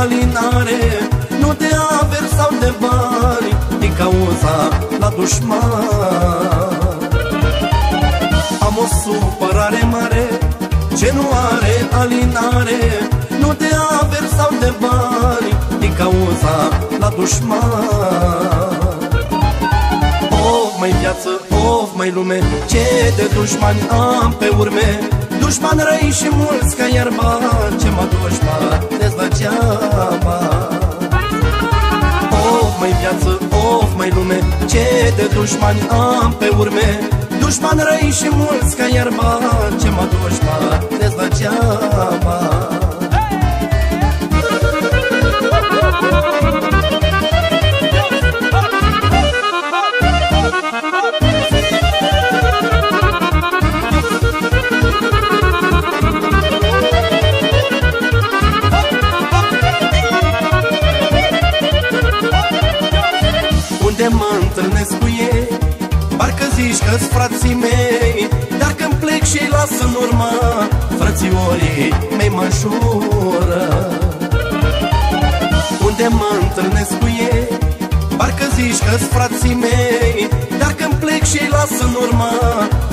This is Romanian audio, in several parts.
alinare Nu de aver sau de bani Din cauza la dușman. Am o supărare mare Ce nu are alinare Nu de aver sau de bani Din cauza la dușman. Of, mai viață, of, mai lume Ce de dușmani am pe urme Dușman răi și mulți ca iarba Ce mă dușma dezvăgeaba Of, mai viață, of, mai lume Ce de dușmani am pe urme. Dușman răi și mulți ca iarba Ce mă dușma dezvăgeaba Parcă zici că-s frații mei Dar când plec și-i las în urmă Frățiorii mei mă jură Unde mă întâlnesc cu ei Parcă zici că-s frații mei Dar când plec și-i las în urmă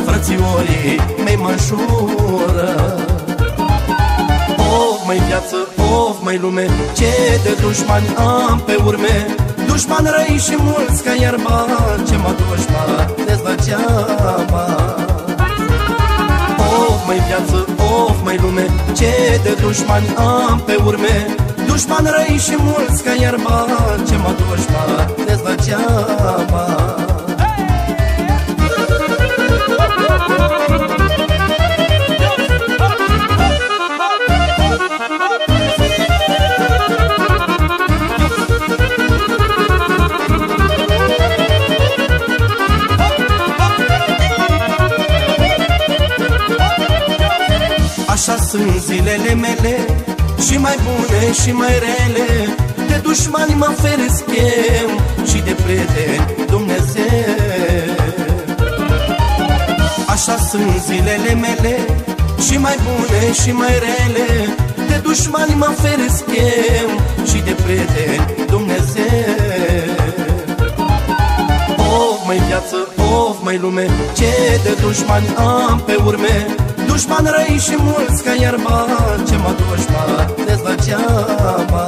Frățiorii mei mă jură Of, mai viață, of, mai lume Ce de dușmani am pe urme Dușman răi și mulți ca iarba Ce mă dușma dezvăgeaba Of, mai viață, of, mai lume Ce de dușmani am pe urme. Dușman răi și mulți ca iarba Ce mă dușma dezvăgeaba sunt zilele mele Și mai bune și mai rele. De dușmani mă feresc eu Și de prieteni Dumnezeu. Așa sunt zilele mele Și mai bune și mai rele. De dușmani mă feresc eu Și de prieteni Dumnezeu. Of, mai viață, of, mai lume Ce de dușmani am pe urme Dușman răi și mulți ca iarba Ce mă dușma dezvăgeaba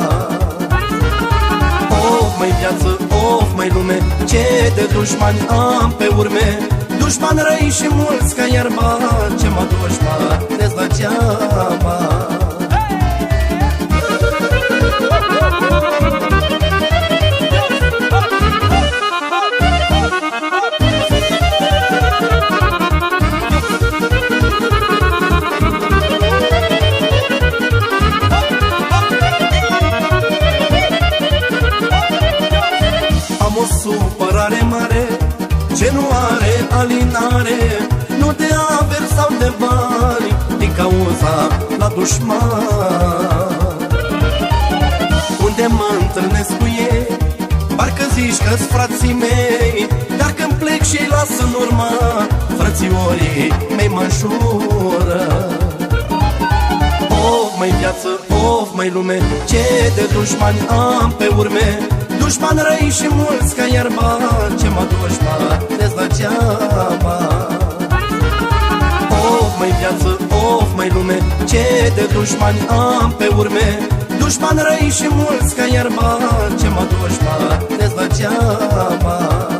Of, mai viață, of, mai lume Ce de dușmani am pe urme. Dușman răi și mulți ca iarba Ce mă dușma dezvăgeaba Ce nu are alinare Nu de aver sau de bani Din cauza la dușman Unde mă întâlnesc cu ei Parcă zici că-s frații mei Dar când plec și-i las în urmă Frățiorii mei mă jură Of, mai viață, of, mai lume Ce de dușmani am pe urme Dușman răi și mulți ca iarba Ce mă dușma dezvăgeaba Of, mai viață, of, mai lume Ce de dușmani am pe urme. Dușman răi și mulți ca iarba Ce mă dușma dezvăgeaba